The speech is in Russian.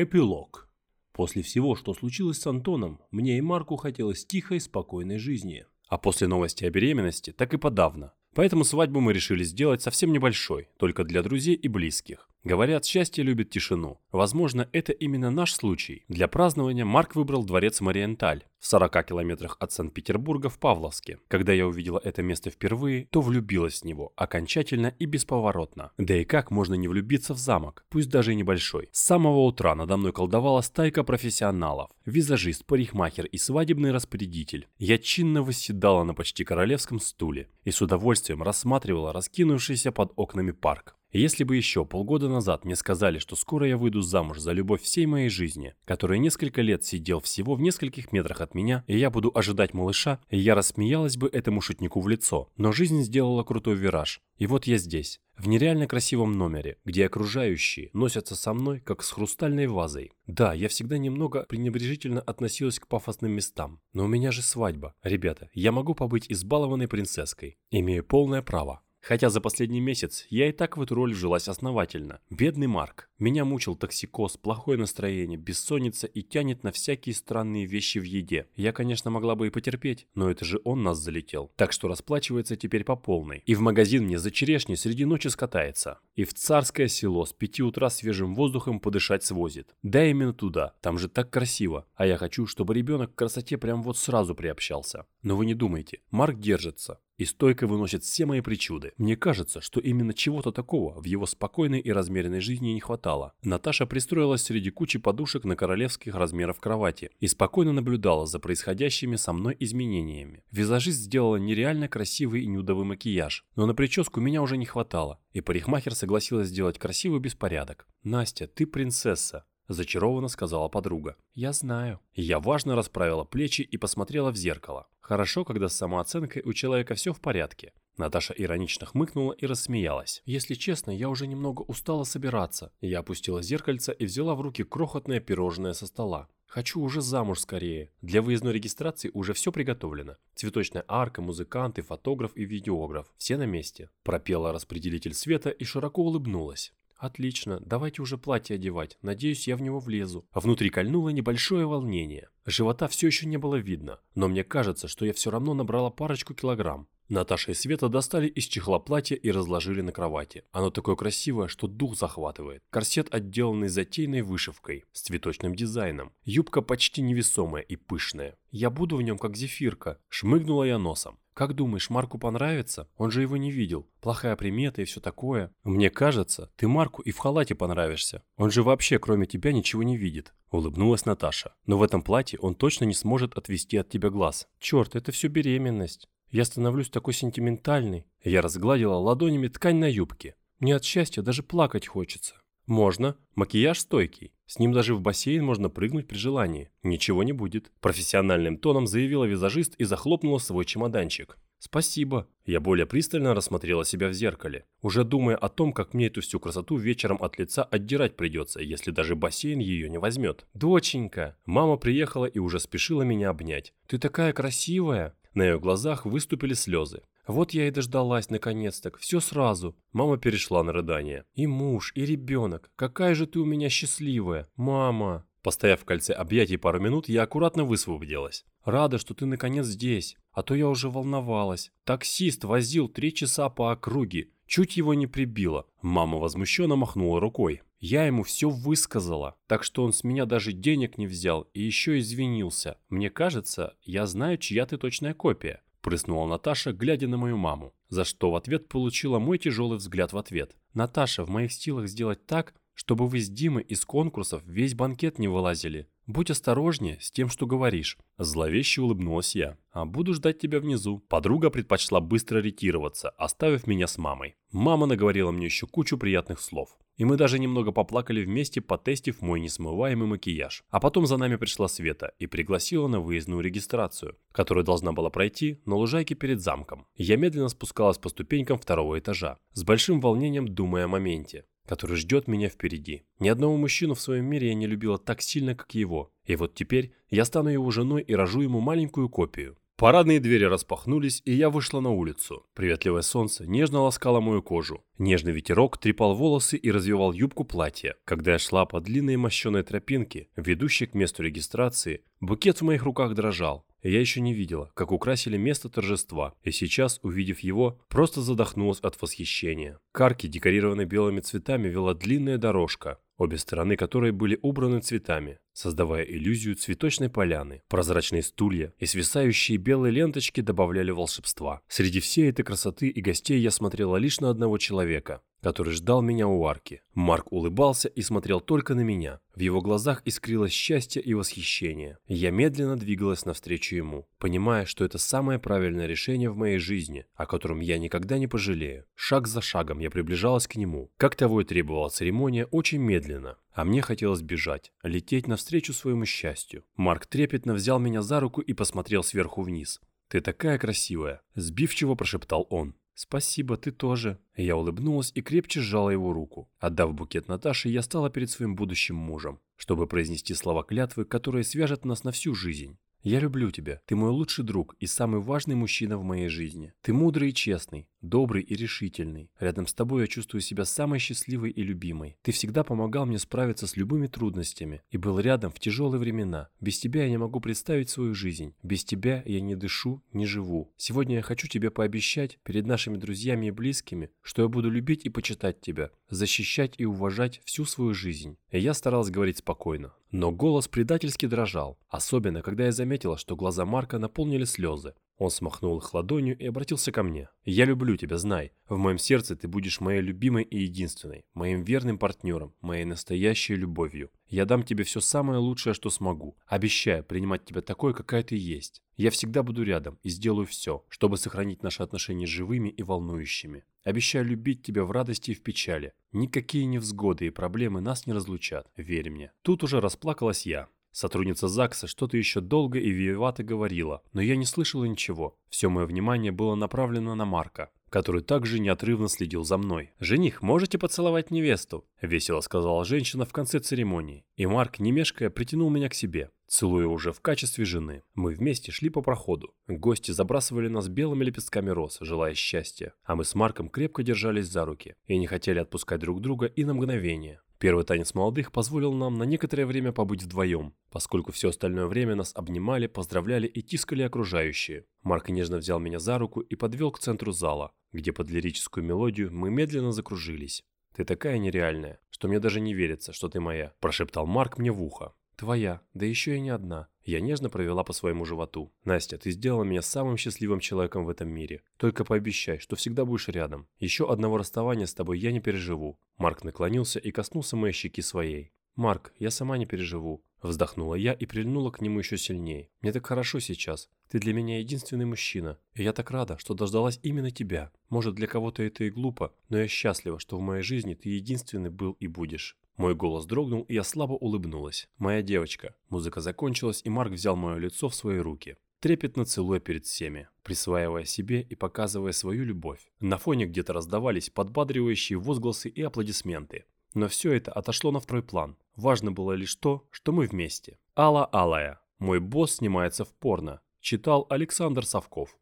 Эпилог. После всего, что случилось с Антоном, мне и Марку хотелось тихой, спокойной жизни. А после новости о беременности, так и подавно. Поэтому свадьбу мы решили сделать совсем небольшой, только для друзей и близких. Говорят, счастье любит тишину. Возможно, это именно наш случай. Для празднования Марк выбрал дворец Мариенталь в 40 километрах от Санкт-Петербурга в Павловске. Когда я увидела это место впервые, то влюбилась в него окончательно и бесповоротно. Да и как можно не влюбиться в замок, пусть даже и небольшой. С самого утра надо мной колдовала стайка профессионалов. Визажист, парикмахер и свадебный распорядитель. Я чинно восседала на почти королевском стуле и с удовольствием рассматривала раскинувшийся под окнами парк. Если бы еще полгода назад мне сказали, что скоро я выйду замуж за любовь всей моей жизни, который несколько лет сидел всего в нескольких метрах от меня, и я буду ожидать малыша, я рассмеялась бы этому шутнику в лицо. Но жизнь сделала крутой вираж. И вот я здесь, в нереально красивом номере, где окружающие носятся со мной, как с хрустальной вазой. Да, я всегда немного пренебрежительно относилась к пафосным местам, но у меня же свадьба. Ребята, я могу побыть избалованной принцесской. Имею полное право. Хотя за последний месяц я и так в эту роль вжилась основательно. Бедный Марк. Меня мучил токсикоз, плохое настроение, бессонница и тянет на всякие странные вещи в еде. Я, конечно, могла бы и потерпеть, но это же он нас залетел. Так что расплачивается теперь по полной. И в магазин мне за черешней среди ночи скатается. И в царское село с пяти утра свежим воздухом подышать свозит. Да именно туда, там же так красиво. А я хочу, чтобы ребенок к красоте прям вот сразу приобщался. Но вы не думайте, Марк держится и стойко выносит все мои причуды. Мне кажется, что именно чего-то такого в его спокойной и размеренной жизни не хватало. Наташа пристроилась среди кучи подушек на королевских размерах кровати и спокойно наблюдала за происходящими со мной изменениями. Визажист сделала нереально красивый и нюдовый макияж, но на прическу меня уже не хватало, и парикмахер согласилась сделать красивый беспорядок. «Настя, ты принцесса», Зачарованно сказала подруга. «Я знаю». Я важно расправила плечи и посмотрела в зеркало. Хорошо, когда с самооценкой у человека все в порядке. Наташа иронично хмыкнула и рассмеялась. «Если честно, я уже немного устала собираться». Я опустила зеркальце и взяла в руки крохотное пирожное со стола. Хочу уже замуж скорее. Для выездной регистрации уже все приготовлено. Цветочная арка, музыканты, фотограф и видеограф. Все на месте. Пропела распределитель света и широко улыбнулась. Отлично, давайте уже платье одевать. Надеюсь, я в него влезу. А внутри кольнуло небольшое волнение. Живота все еще не было видно, но мне кажется, что я все равно набрала парочку килограмм. Наташа и Света достали из чехла платье и разложили на кровати. Оно такое красивое, что дух захватывает. Корсет отделанный затейной вышивкой, с цветочным дизайном. Юбка почти невесомая и пышная. Я буду в нем как зефирка. Шмыгнула я носом. Как думаешь, Марку понравится? Он же его не видел. Плохая примета и все такое. Мне кажется, ты Марку и в халате понравишься. Он же вообще кроме тебя ничего не видит. Улыбнулась Наташа. Но в этом платье он точно не сможет отвести от тебя глаз. Черт, это все беременность. Я становлюсь такой сентиментальной. Я разгладила ладонями ткань на юбке. Мне от счастья даже плакать хочется. Можно. Макияж стойкий. С ним даже в бассейн можно прыгнуть при желании. Ничего не будет. Профессиональным тоном заявила визажист и захлопнула свой чемоданчик. «Спасибо». Я более пристально рассмотрела себя в зеркале, уже думая о том, как мне эту всю красоту вечером от лица отдирать придется, если даже бассейн ее не возьмет. «Доченька!» Мама приехала и уже спешила меня обнять. «Ты такая красивая!» На ее глазах выступили слезы. Вот я и дождалась наконец-то, все сразу. Мама перешла на рыдание. И муж, и ребенок. Какая же ты у меня счастливая. Мама. Постояв в кольце объятий пару минут, я аккуратно высвободилась. Рада, что ты наконец здесь. А то я уже волновалась. Таксист возил три часа по округе. Чуть его не прибило. Мама возмущенно махнула рукой. Я ему все высказала, так что он с меня даже денег не взял и еще извинился. Мне кажется, я знаю, чья ты точная копия. Прыснула Наташа, глядя на мою маму, за что в ответ получила мой тяжелый взгляд в ответ. «Наташа, в моих силах сделать так, чтобы вы с Димой из конкурсов весь банкет не вылазили. Будь осторожнее с тем, что говоришь». Зловеще улыбнулась я. «А буду ждать тебя внизу». Подруга предпочла быстро ретироваться, оставив меня с мамой. Мама наговорила мне еще кучу приятных слов. И мы даже немного поплакали вместе, потестив мой несмываемый макияж. А потом за нами пришла Света и пригласила на выездную регистрацию, которая должна была пройти на лужайке перед замком. Я медленно спускалась по ступенькам второго этажа, с большим волнением думая о моменте, который ждет меня впереди. Ни одного мужчину в своем мире я не любила так сильно, как его. И вот теперь я стану его женой и рожу ему маленькую копию. Парадные двери распахнулись, и я вышла на улицу. Приветливое солнце нежно ласкало мою кожу. Нежный ветерок трепал волосы и развивал юбку платья. Когда я шла по длинной мощеной тропинке, ведущей к месту регистрации, букет в моих руках дрожал. Я еще не видела, как украсили место торжества, и сейчас, увидев его, просто задохнулась от восхищения. К арке, декорированной белыми цветами, вела длинная дорожка, обе стороны которой были убраны цветами, создавая иллюзию цветочной поляны. Прозрачные стулья и свисающие белые ленточки добавляли волшебства. Среди всей этой красоты и гостей я смотрела лишь на одного человека, который ждал меня у арки. Марк улыбался и смотрел только на меня. В его глазах искрилось счастье и восхищение. Я медленно двигалась навстречу ему, понимая, что это самое правильное решение в моей жизни, о котором я никогда не пожалею. Шаг за шагом я приближалась к нему. Как того и требовала церемония, очень медленно. А мне хотелось бежать, лететь навстречу своему счастью. Марк трепетно взял меня за руку и посмотрел сверху вниз. «Ты такая красивая!» – сбивчиво прошептал он. «Спасибо, ты тоже». Я улыбнулась и крепче сжала его руку. Отдав букет Наташе, я стала перед своим будущим мужем, чтобы произнести слова клятвы, которые свяжут нас на всю жизнь. Я люблю тебя. Ты мой лучший друг и самый важный мужчина в моей жизни. Ты мудрый и честный, добрый и решительный. Рядом с тобой я чувствую себя самой счастливой и любимой. Ты всегда помогал мне справиться с любыми трудностями и был рядом в тяжелые времена. Без тебя я не могу представить свою жизнь. Без тебя я не дышу, не живу. Сегодня я хочу тебе пообещать перед нашими друзьями и близкими, что я буду любить и почитать тебя, защищать и уважать всю свою жизнь. И я старалась говорить спокойно, но голос предательски дрожал, особенно когда я заметила, что глаза Марка наполнили слезы. Он смахнул их ладонью и обратился ко мне. «Я люблю тебя, знай. В моем сердце ты будешь моей любимой и единственной, моим верным партнером, моей настоящей любовью. Я дам тебе все самое лучшее, что смогу. Обещаю принимать тебя такой, какая ты есть. Я всегда буду рядом и сделаю все, чтобы сохранить наши отношения живыми и волнующими. Обещаю любить тебя в радости и в печали. Никакие невзгоды и проблемы нас не разлучат, верь мне». Тут уже расплакалась я. Сотрудница ЗАГСа что-то еще долго и виевато говорила, но я не слышала ничего. Все мое внимание было направлено на Марка, который также неотрывно следил за мной. «Жених, можете поцеловать невесту?» – весело сказала женщина в конце церемонии. И Марк, не мешкая, притянул меня к себе, целуя уже в качестве жены. Мы вместе шли по проходу. Гости забрасывали нас белыми лепестками роз, желая счастья. А мы с Марком крепко держались за руки и не хотели отпускать друг друга и на мгновение. Первый танец молодых позволил нам на некоторое время побыть вдвоем, поскольку все остальное время нас обнимали, поздравляли и тискали окружающие. Марк нежно взял меня за руку и подвел к центру зала, где под лирическую мелодию мы медленно закружились. «Ты такая нереальная, что мне даже не верится, что ты моя», – прошептал Марк мне в ухо. «Твоя, да еще и не одна». Я нежно провела по своему животу. «Настя, ты сделала меня самым счастливым человеком в этом мире. Только пообещай, что всегда будешь рядом. Еще одного расставания с тобой я не переживу». Марк наклонился и коснулся моей щеки своей. «Марк, я сама не переживу», – вздохнула я и прильнула к нему еще сильнее. «Мне так хорошо сейчас. Ты для меня единственный мужчина, и я так рада, что дождалась именно тебя. Может, для кого-то это и глупо, но я счастлива, что в моей жизни ты единственный был и будешь». Мой голос дрогнул, и я слабо улыбнулась. «Моя девочка». Музыка закончилась, и Марк взял мое лицо в свои руки. Трепетно целуя перед всеми, присваивая себе и показывая свою любовь. На фоне где-то раздавались подбадривающие возгласы и аплодисменты. Но все это отошло на второй план. Важно было лишь то, что мы вместе. Алла Алая. Мой босс снимается в порно. Читал Александр Савков.